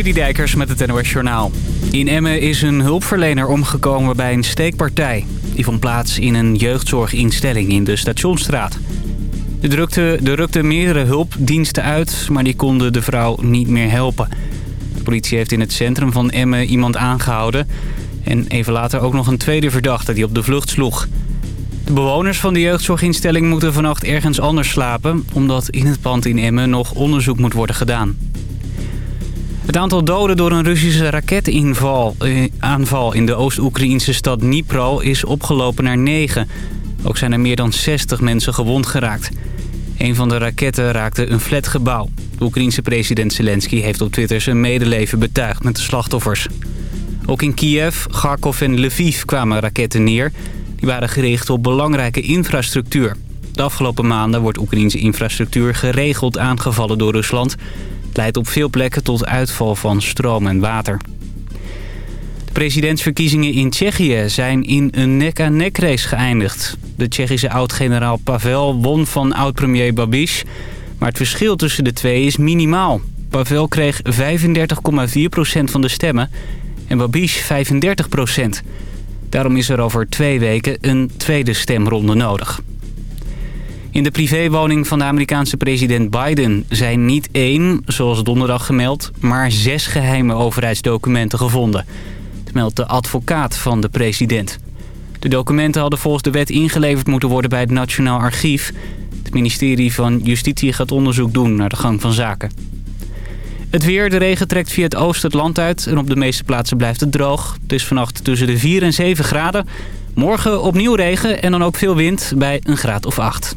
Citydijkers met het NOS Journaal. In Emmen is een hulpverlener omgekomen bij een steekpartij. Die vond plaats in een jeugdzorginstelling in de Stationsstraat. De drukte, de rukte meerdere hulpdiensten uit, maar die konden de vrouw niet meer helpen. De politie heeft in het centrum van Emmen iemand aangehouden... en even later ook nog een tweede verdachte die op de vlucht sloeg. De bewoners van de jeugdzorginstelling moeten vannacht ergens anders slapen... omdat in het pand in Emmen nog onderzoek moet worden gedaan. Het aantal doden door een Russische raketaanval in de Oost-Oekraïnse stad Dnipro is opgelopen naar 9. Ook zijn er meer dan 60 mensen gewond geraakt. Een van de raketten raakte een flatgebouw. De Oekraïense president Zelensky heeft op Twitter zijn medeleven betuigd met de slachtoffers. Ook in Kiev, Kharkov en Lviv kwamen raketten neer. Die waren gericht op belangrijke infrastructuur. De afgelopen maanden wordt Oekraïnse infrastructuur geregeld aangevallen door Rusland. Leidt op veel plekken tot uitval van stroom en water. De presidentsverkiezingen in Tsjechië zijn in een nek-aan-nek race geëindigd. De Tsjechische oud-generaal Pavel won van oud-premier Babiš. Maar het verschil tussen de twee is minimaal. Pavel kreeg 35,4% van de stemmen en Babiš 35%. Daarom is er over twee weken een tweede stemronde nodig. In de privéwoning van de Amerikaanse president Biden zijn niet één, zoals donderdag gemeld, maar zes geheime overheidsdocumenten gevonden. Het meldt de advocaat van de president. De documenten hadden volgens de wet ingeleverd moeten worden bij het Nationaal Archief. Het ministerie van Justitie gaat onderzoek doen naar de gang van zaken. Het weer, de regen trekt via het oosten het land uit en op de meeste plaatsen blijft het droog. Het is vannacht tussen de 4 en 7 graden. Morgen opnieuw regen en dan ook veel wind bij een graad of 8.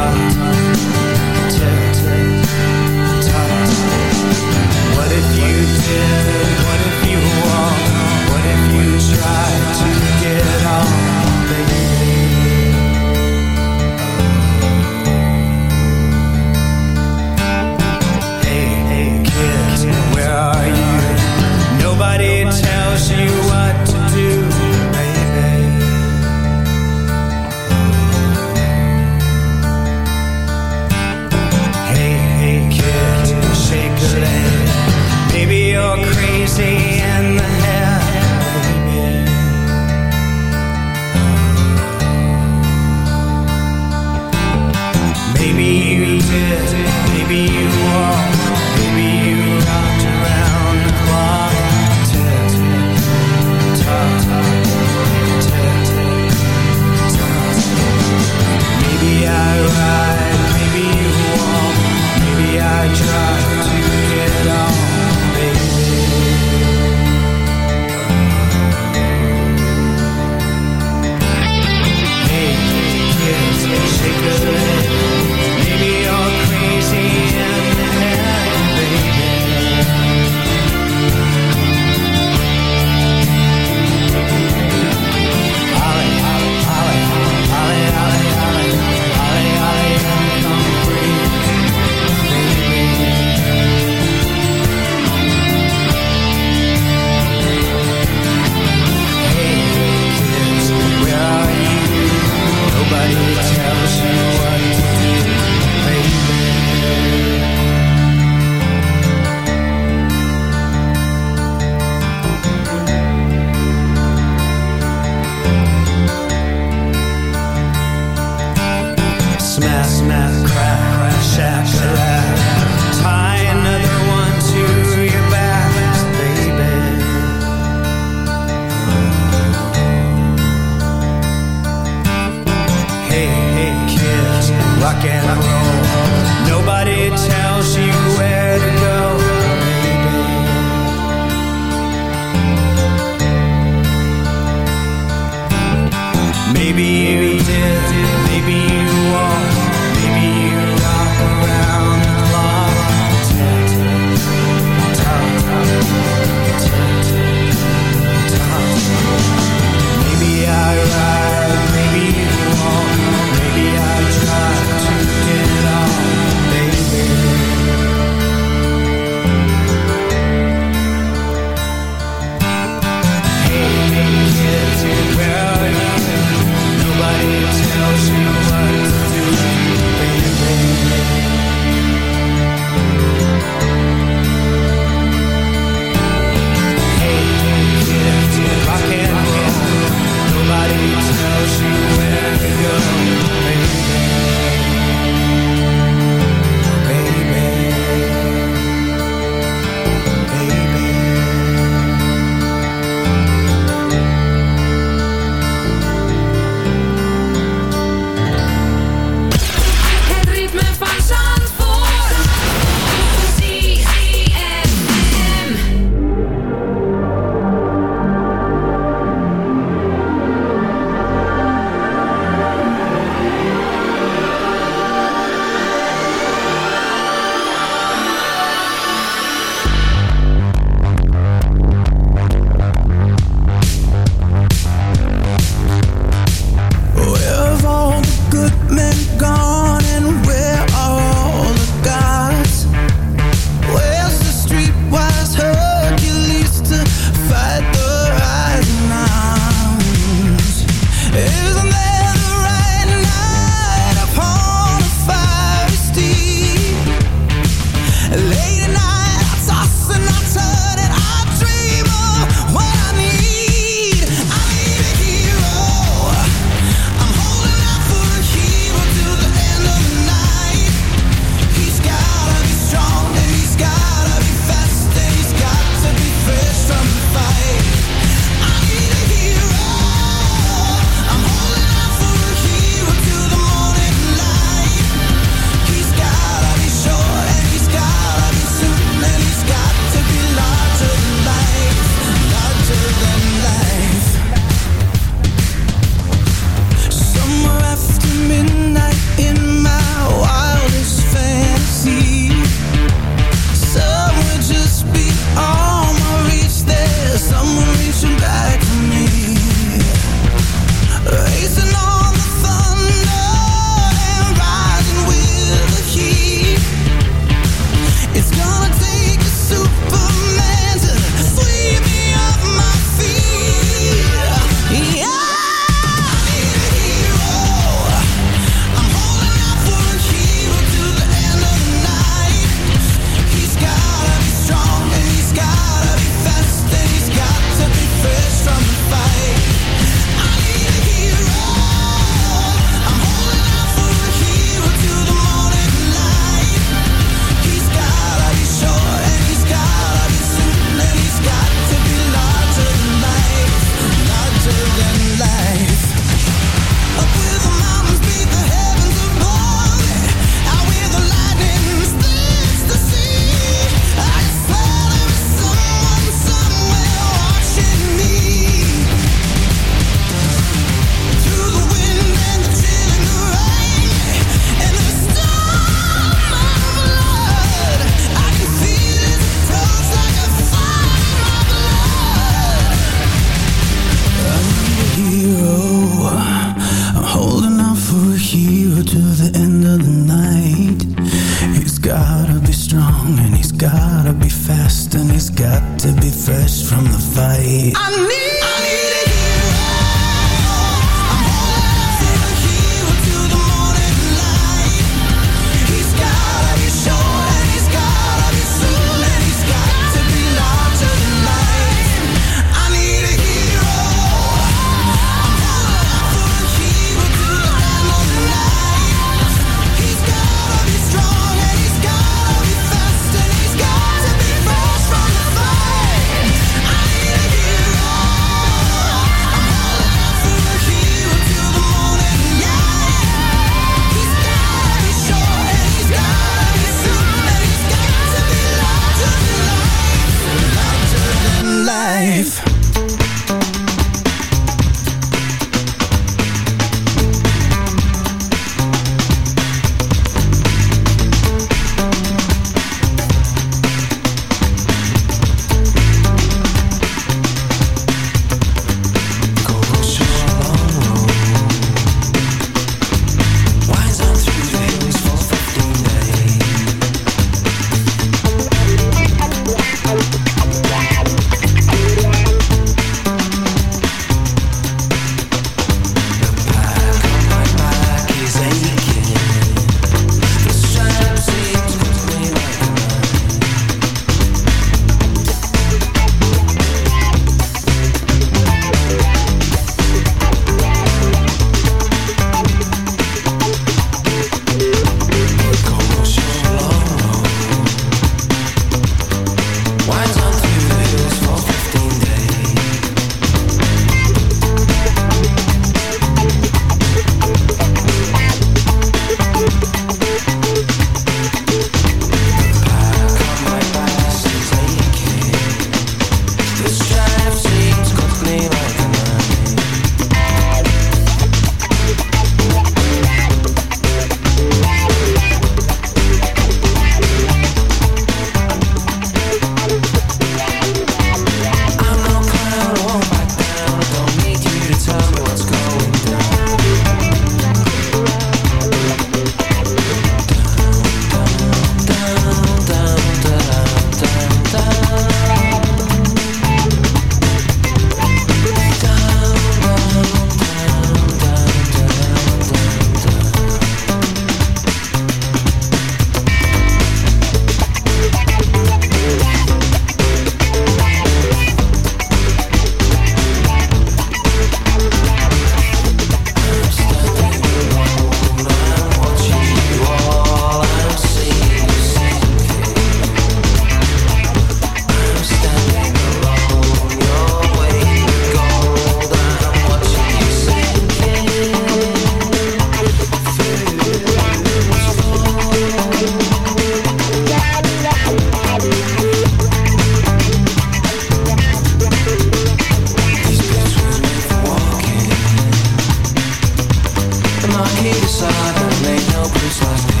beside them, lay no blue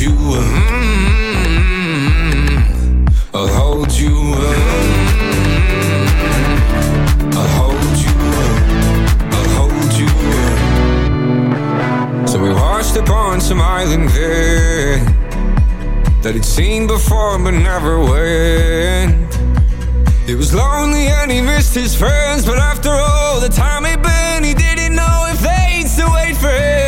You. mm, I'll hold you. mm, I'll hold you. I'll hold you. So we washed upon some island there that he'd seen before but never went. It was lonely and he missed his friends, but after all the time he'd been, he didn't know if they'd still wait for him.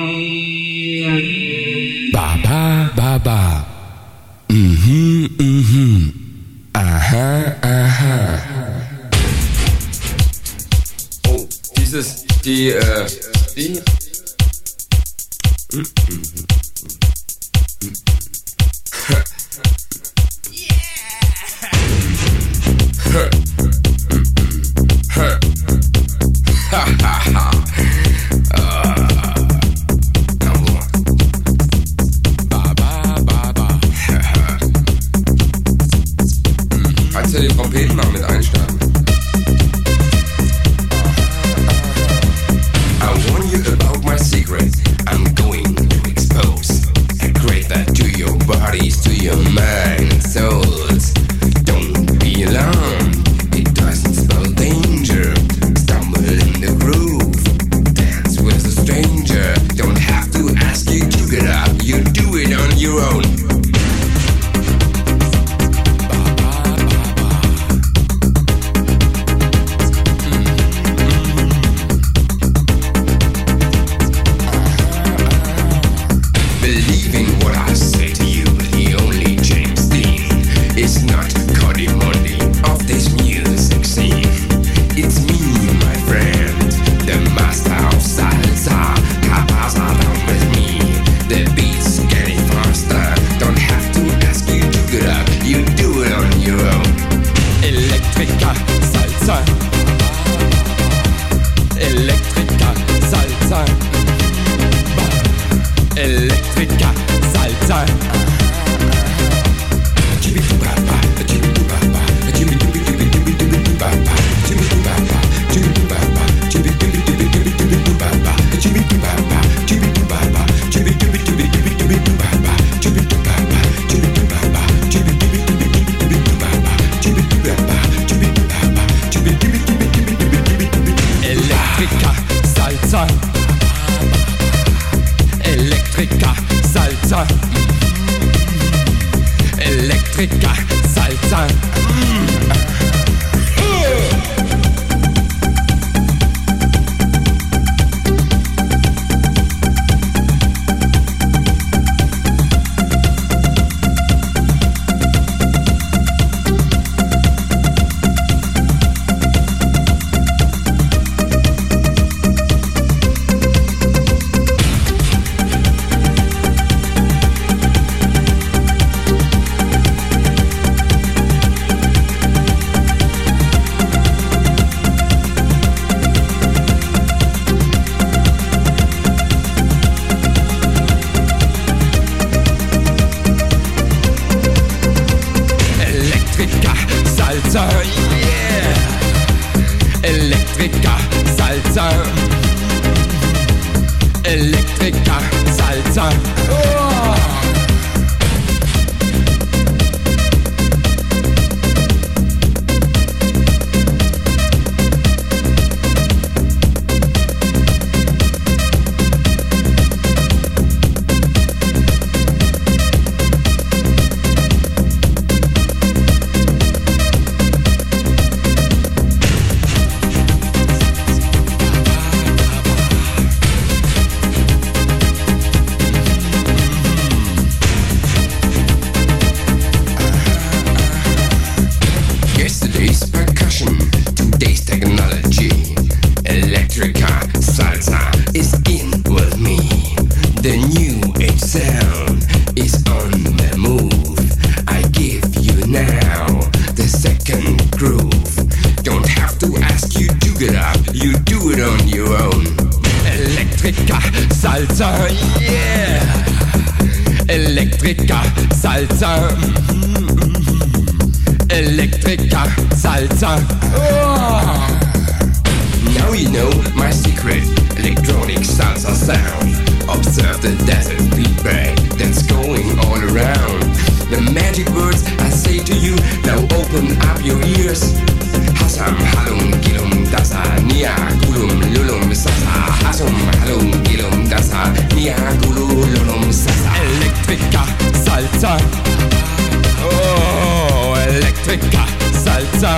Oh, Elektrika, Salsa,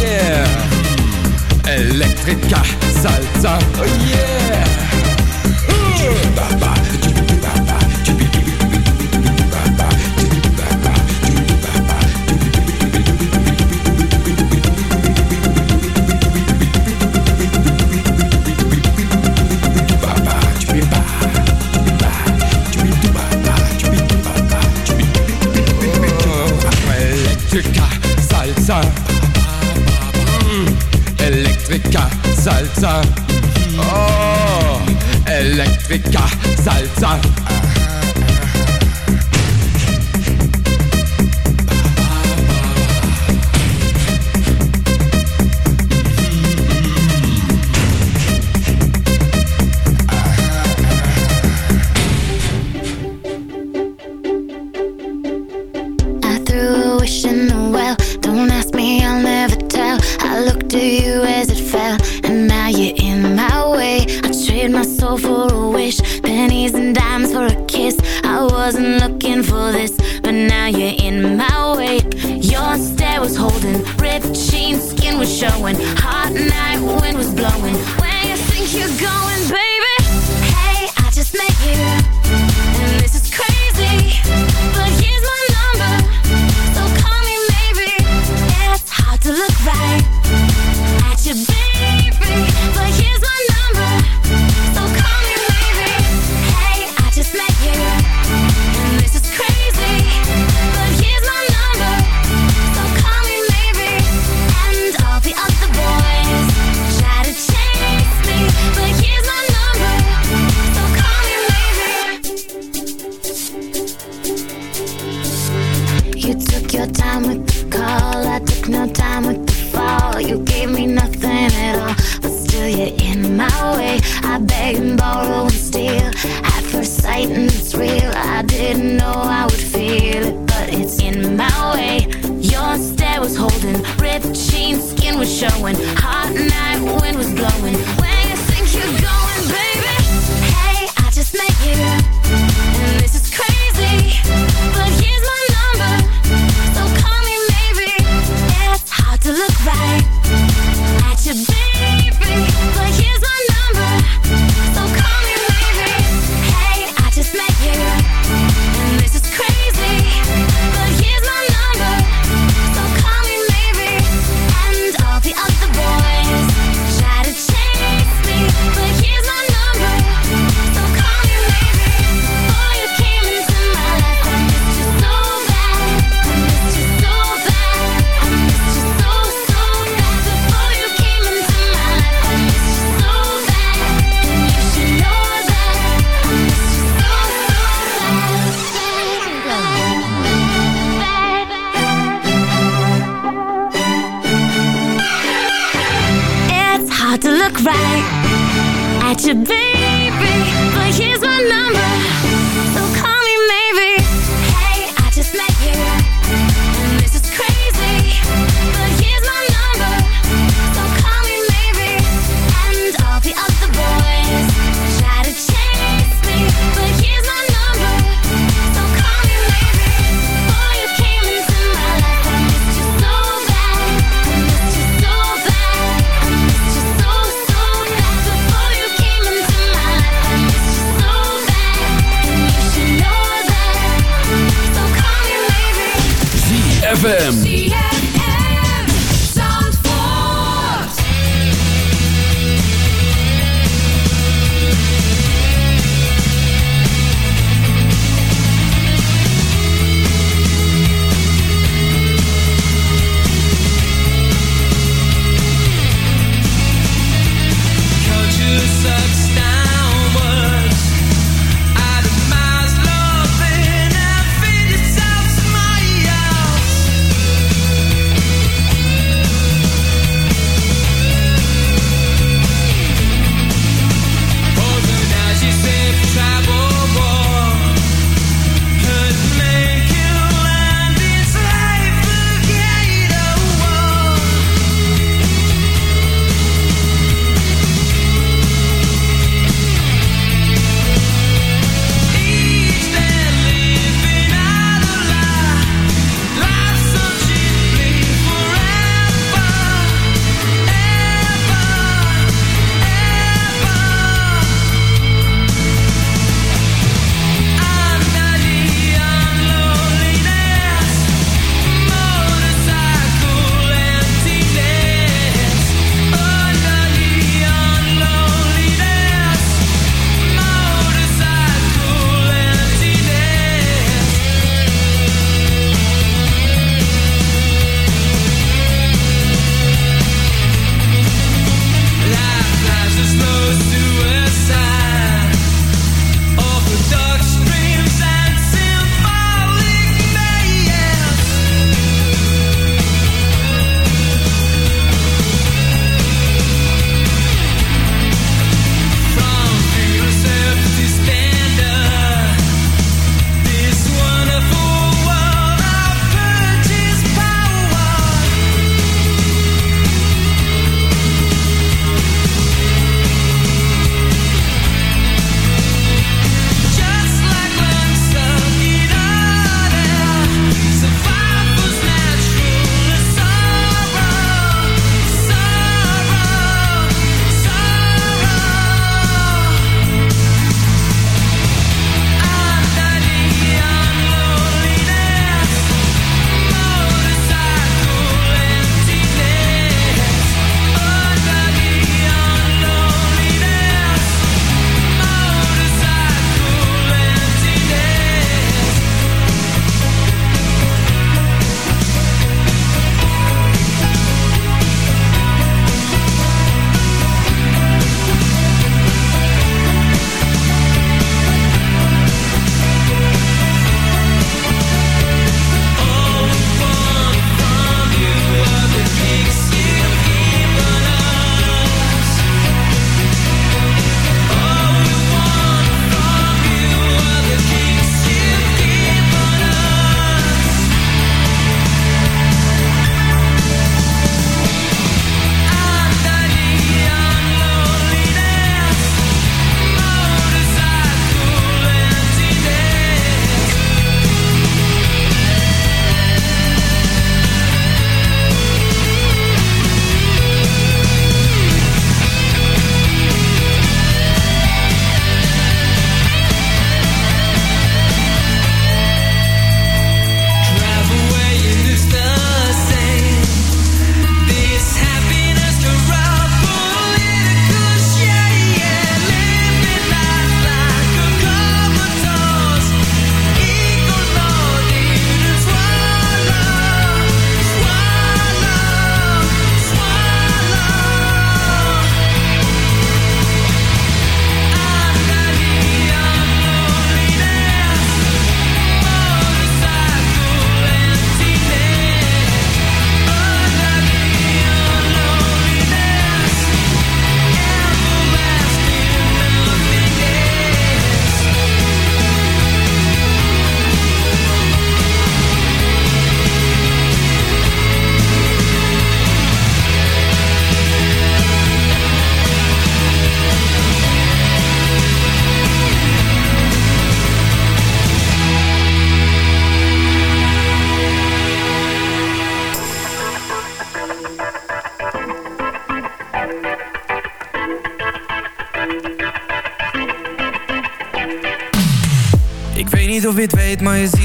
yeah. Elektrika, Salsa, oh yeah. Oh, Elektrika, salsa.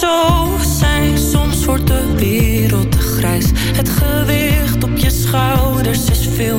zo zijn. Soms wordt de wereld te grijs. Het gewicht op je schouders is veel.